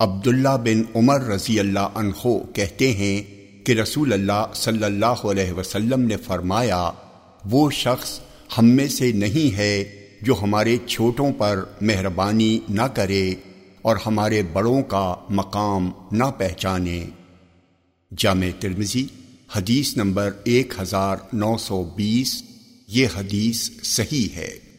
عبداللہ بن عمر رضی اللہ عنہ کہتے ہیں کہ رسول اللہ صلی اللہ علیہ وسلم نے فرمایا، وہ شخص ہم میں سے نہیں ہے جو ہمارے چھوٹوں پر مہربانی نہ کرے اور ہمارے بڑوں کا مقام نہ پہچانے۔ جامع ترمزی حدیث نمبر ایک ہزار نو سو بیس، یہ حدیث صحیح ہے۔